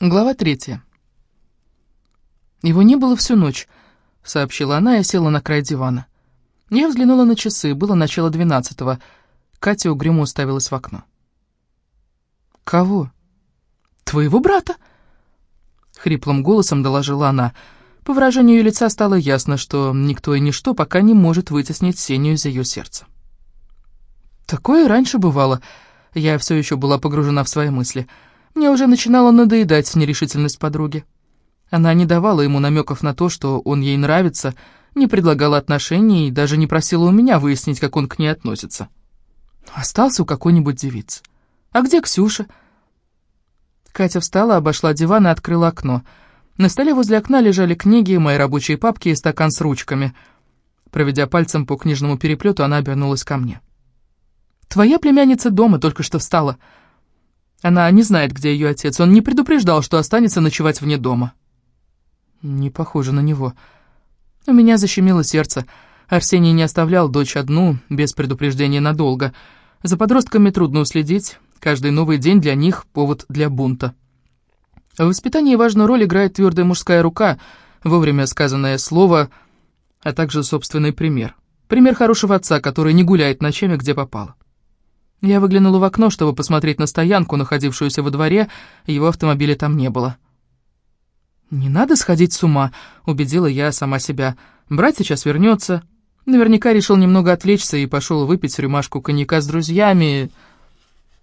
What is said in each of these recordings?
Глава третья. «Его не было всю ночь», — сообщила она и села на край дивана. Я взглянула на часы, было начало двенадцатого. Катя угрюмо уставилась в окно. «Кого?» «Твоего брата!» Хриплым голосом доложила она. По выражению ее лица стало ясно, что никто и ничто пока не может вытеснить Сеню из ее сердца. Такое раньше бывало. Я все еще была погружена в свои мысли — мне уже начинала надоедать нерешительность подруги. Она не давала ему намеков на то, что он ей нравится, не предлагала отношений и даже не просила у меня выяснить, как он к ней относится. Остался у какой-нибудь девицы. А где Ксюша? Катя встала, обошла диван и открыла окно. На столе возле окна лежали книги, мои рабочие папки и стакан с ручками. Проведя пальцем по книжному переплету, она обернулась ко мне. «Твоя племянница дома только что встала», она не знает, где ее отец. Он не предупреждал, что останется ночевать вне дома. Не похоже на него. У меня защемило сердце. Арсений не оставлял дочь одну, без предупреждения надолго. За подростками трудно уследить. Каждый новый день для них — повод для бунта. В воспитании важную роль играет твердая мужская рука, вовремя сказанное слово, а также собственный пример. Пример хорошего отца, который не гуляет ночами, где попало. Я выглянула в окно, чтобы посмотреть на стоянку, находившуюся во дворе, его автомобиля там не было. «Не надо сходить с ума», — убедила я сама себя. «Брат сейчас вернется. Наверняка решил немного отвлечься и пошел выпить рюмашку коньяка с друзьями.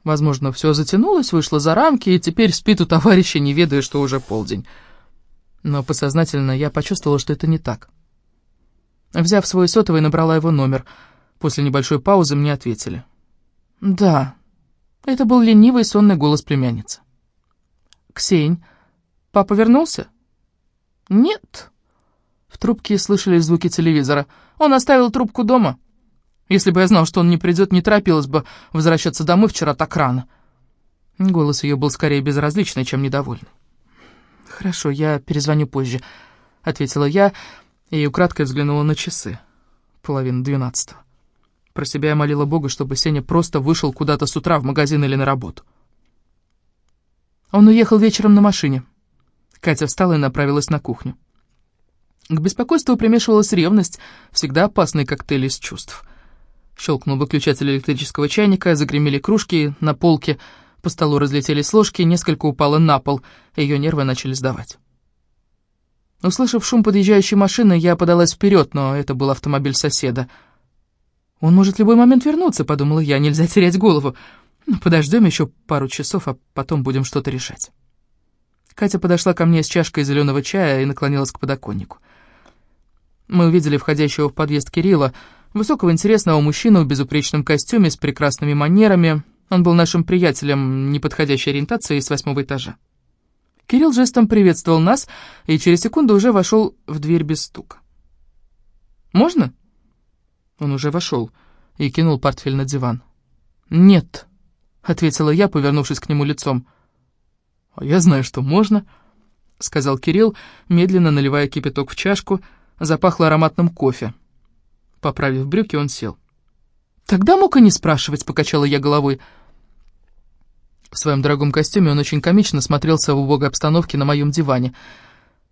Возможно, все затянулось, вышло за рамки, и теперь спит у товарища, не ведая, что уже полдень. Но подсознательно я почувствовала, что это не так. Взяв свой сотовый, набрала его номер. После небольшой паузы мне ответили. «Да». Это был ленивый сонный голос племянницы. «Ксень, папа вернулся?» «Нет». В трубке слышались звуки телевизора. «Он оставил трубку дома. Если бы я знал, что он не придет, не торопилась бы возвращаться домой вчера так рано». Голос ее был скорее безразличный, чем недовольный. «Хорошо, я перезвоню позже», — ответила я и украдкой взглянула на часы. Половина двенадцатого. Про себя я молила Бога, чтобы Сеня просто вышел куда-то с утра в магазин или на работу. Он уехал вечером на машине. Катя встала и направилась на кухню. К беспокойству примешивалась ревность, всегда опасный коктейль из чувств. Щелкнул выключатель электрического чайника, загремели кружки на полке, по столу разлетелись ложки, несколько упало на пол, и ее нервы начали сдавать. Услышав шум подъезжающей машины, я подалась вперед, но это был автомобиль соседа — «Он может в любой момент вернуться», — подумала я, — «нельзя терять голову. Ну, подождем еще пару часов, а потом будем что-то решать». Катя подошла ко мне с чашкой зеленого чая и наклонилась к подоконнику. Мы увидели входящего в подъезд Кирилла, высокого интересного мужчину в безупречном костюме с прекрасными манерами. Он был нашим приятелем неподходящей ориентации с восьмого этажа. Кирилл жестом приветствовал нас и через секунду уже вошел в дверь без стука. «Можно?» Он уже вошел и кинул портфель на диван. «Нет», — ответила я, повернувшись к нему лицом. «А я знаю, что можно», — сказал Кирилл, медленно наливая кипяток в чашку, запахло ароматным кофе. Поправив брюки, он сел. «Тогда мог и не спрашивать», — покачала я головой. В своем дорогом костюме он очень комично смотрелся в убогой обстановке на моем диване.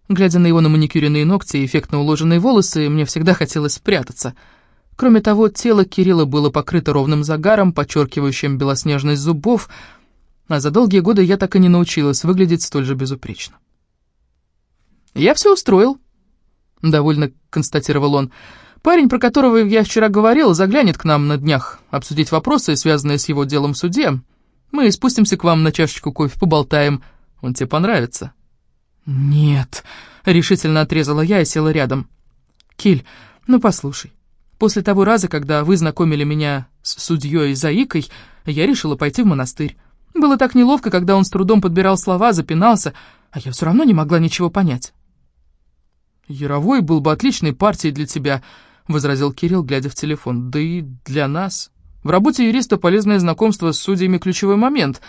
Глядя на его на маникюренные ногти и эффектно уложенные волосы, мне всегда хотелось спрятаться — Кроме того, тело Кирилла было покрыто ровным загаром, подчеркивающим белоснежность зубов, а за долгие годы я так и не научилась выглядеть столь же безупречно. «Я все устроил», — довольно констатировал он. «Парень, про которого я вчера говорил, заглянет к нам на днях обсудить вопросы, связанные с его делом в суде. Мы спустимся к вам на чашечку кофе, поболтаем. Он тебе понравится». «Нет», — решительно отрезала я и села рядом. «Киль, ну послушай, После того раза, когда вы знакомили меня с судьей Заикой, я решила пойти в монастырь. Было так неловко, когда он с трудом подбирал слова, запинался, а я все равно не могла ничего понять. «Яровой был бы отличной партией для тебя», — возразил Кирилл, глядя в телефон. «Да и для нас. В работе юриста полезное знакомство с судьями — ключевой момент».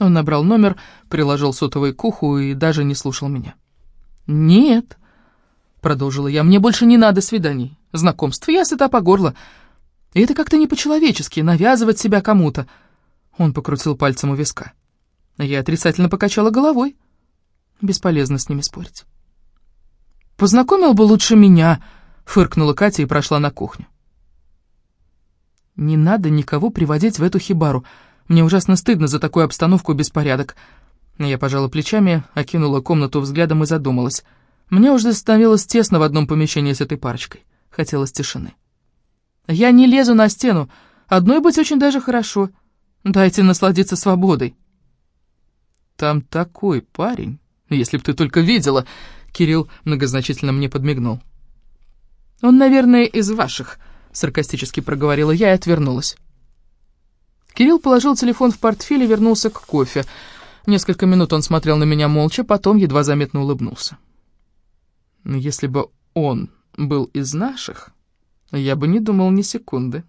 Он набрал номер, приложил сотовый к уху и даже не слушал меня. «Нет», — продолжила я, — «мне больше не надо свиданий знакомств. Я сыта по горло. И это как-то не по-человечески, навязывать себя кому-то. Он покрутил пальцем у виска. Я отрицательно покачала головой. Бесполезно с ними спорить. «Познакомил бы лучше меня», — фыркнула Катя и прошла на кухню. «Не надо никого приводить в эту хибару. Мне ужасно стыдно за такую обстановку и беспорядок». Я пожала плечами, окинула комнату взглядом и задумалась. Мне уже становилось тесно в одном помещении с этой парочкой. Хотелось тишины. «Я не лезу на стену. Одной быть очень даже хорошо. Дайте насладиться свободой». «Там такой парень, если б ты только видела!» Кирилл многозначительно мне подмигнул. «Он, наверное, из ваших», — саркастически проговорила я и отвернулась. Кирилл положил телефон в портфель и вернулся к кофе. Несколько минут он смотрел на меня молча, потом едва заметно улыбнулся. «Если бы он был из наших, я бы не думал ни секунды».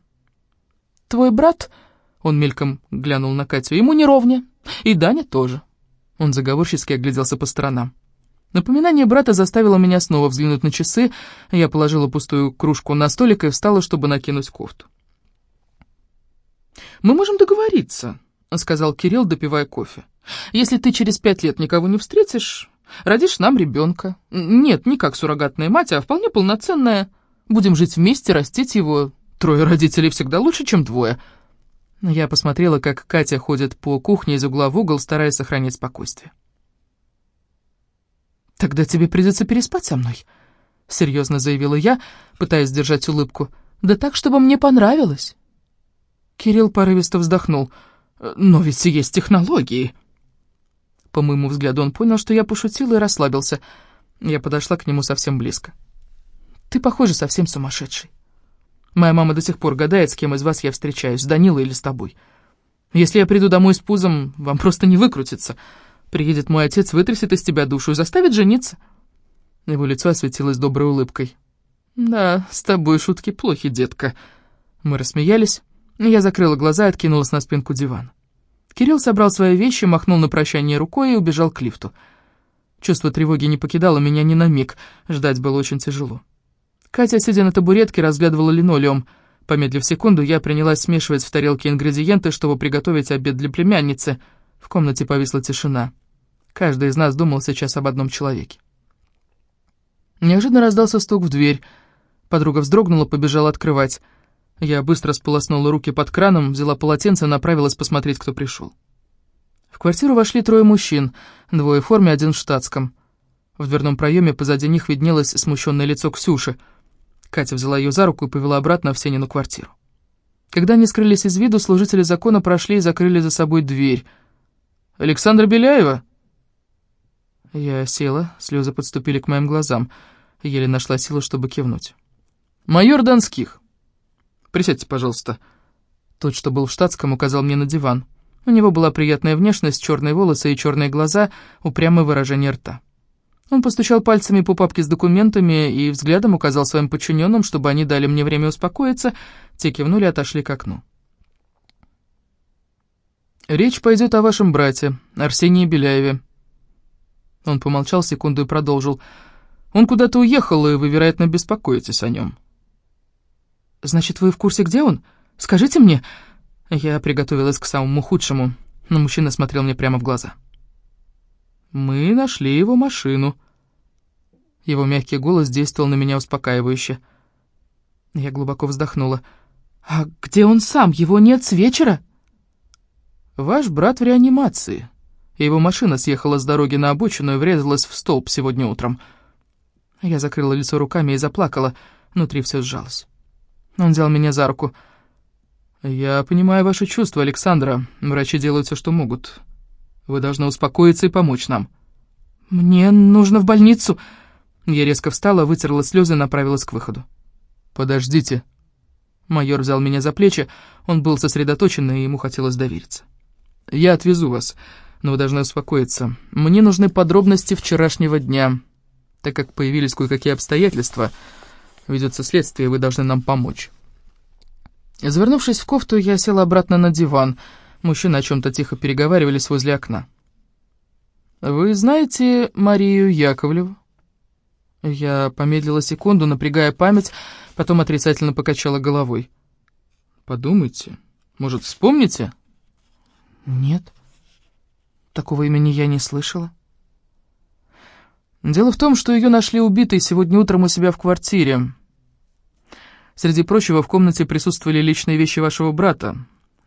«Твой брат...» — он мельком глянул на Катю. «Ему не ровня. И Даня тоже». Он заговорчески огляделся по сторонам. Напоминание брата заставило меня снова взглянуть на часы. Я положила пустую кружку на столик и встала, чтобы накинуть кофту. «Мы можем договориться», — сказал Кирилл, допивая кофе. «Если ты через пять лет никого не встретишь, родишь нам ребенка. Нет, не как суррогатная мать, а вполне полноценная. Будем жить вместе, растить его. Трое родителей всегда лучше, чем двое». Я посмотрела, как Катя ходит по кухне из угла в угол, стараясь сохранить спокойствие. «Тогда тебе придется переспать со мной», — серьезно заявила я, пытаясь сдержать улыбку. «Да так, чтобы мне понравилось». Кирилл порывисто вздохнул. «Но ведь есть технологии». По моему взгляду, он понял, что я пошутила и расслабился. Я подошла к нему совсем близко. «Ты, похоже, совсем сумасшедший. Моя мама до сих пор гадает, с кем из вас я встречаюсь, с Данилой или с тобой. Если я приду домой с пузом, вам просто не выкрутиться». Приедет мой отец, вытрясет из тебя душу и заставит жениться». Его лицо осветилось доброй улыбкой. «Да, с тобой шутки плохи, детка». Мы рассмеялись. Я закрыла глаза и откинулась на спинку дивана. Кирилл собрал свои вещи, махнул на прощание рукой и убежал к лифту. Чувство тревоги не покидало меня ни на миг, ждать было очень тяжело. Катя, сидя на табуретке, разглядывала линолеум. Помедлив секунду, я принялась смешивать в тарелке ингредиенты, чтобы приготовить обед для племянницы. В комнате повисла тишина. Каждый из нас думал сейчас об одном человеке. Неожиданно раздался стук в дверь. Подруга вздрогнула, побежала открывать. Я быстро сполоснула руки под краном, взяла полотенце и направилась посмотреть, кто пришел. В квартиру вошли трое мужчин, двое в форме, один в штатском. В дверном проеме позади них виднелось смущенное лицо Ксюши. Катя взяла ее за руку и повела обратно в Сенину квартиру. Когда они скрылись из виду, служители закона прошли и закрыли за собой дверь. «Александра Беляева?» Я села, слезы подступили к моим глазам. Еле нашла силу, чтобы кивнуть. «Майор Донских. Присядьте, пожалуйста». Тот, что был в штатском, указал мне на диван. У него была приятная внешность, черные волосы и черные глаза, упрямое выражение рта. Он постучал пальцами по папке с документами и взглядом указал своим подчиненным, чтобы они дали мне время успокоиться. Те кивнули и отошли к окну. «Речь пойдет о вашем брате, Арсении Беляеве», он помолчал секунду и продолжил. «Он куда-то уехал, и вы, вероятно, беспокоитесь о нем». «Значит, вы в курсе, где он? Скажите мне...» Я приготовилась к самому худшему, но мужчина смотрел мне прямо в глаза. «Мы нашли его машину». Его мягкий голос действовал на меня успокаивающе. Я глубоко вздохнула. «А где он сам? Его нет с вечера?» «Ваш брат в реанимации», его машина съехала с дороги на обочину и врезалась в столб сегодня утром. Я закрыла лицо руками и заплакала, внутри все сжалось. Он взял меня за руку. «Я понимаю ваши чувства, Александра. Врачи делают все, что могут. Вы должны успокоиться и помочь нам». «Мне нужно в больницу». Я резко встала, вытерла слезы и направилась к выходу. «Подождите». Майор взял меня за плечи, он был сосредоточен, и ему хотелось довериться. «Я отвезу вас но вы должны успокоиться. Мне нужны подробности вчерашнего дня, так как появились кое-какие обстоятельства. Ведется следствие, вы должны нам помочь». Завернувшись в кофту, я села обратно на диван. Мужчины о чем-то тихо переговаривались возле окна. «Вы знаете Марию Яковлеву?» Я помедлила секунду, напрягая память, потом отрицательно покачала головой. «Подумайте, может, вспомните?» «Нет». Такого имени я не слышала. Дело в том, что ее нашли убитой сегодня утром у себя в квартире. Среди прочего, в комнате присутствовали личные вещи вашего брата.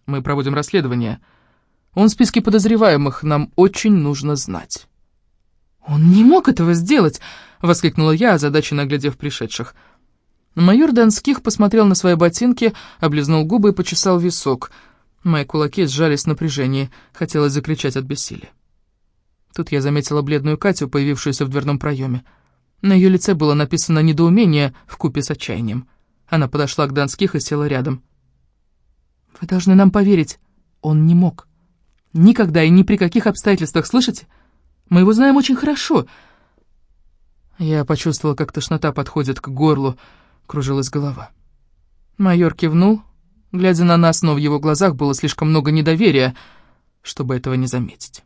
Мы проводим расследование. Он в списке подозреваемых, нам очень нужно знать». «Он не мог этого сделать!» — воскликнула я, озадаченно глядев пришедших. Майор Донских посмотрел на свои ботинки, облизнул губы и почесал висок. Мои кулаки сжались в напряжении, хотелось закричать от бессилия. Тут я заметила бледную Катю, появившуюся в дверном проеме. На ее лице было написано недоумение вкупе с отчаянием. Она подошла к Донских и села рядом. «Вы должны нам поверить, он не мог. Никогда и ни при каких обстоятельствах, слышите? Мы его знаем очень хорошо». Я почувствовала, как тошнота подходит к горлу, кружилась голова. Майор кивнул, глядя на нас, но в его глазах было слишком много недоверия, чтобы этого не заметить.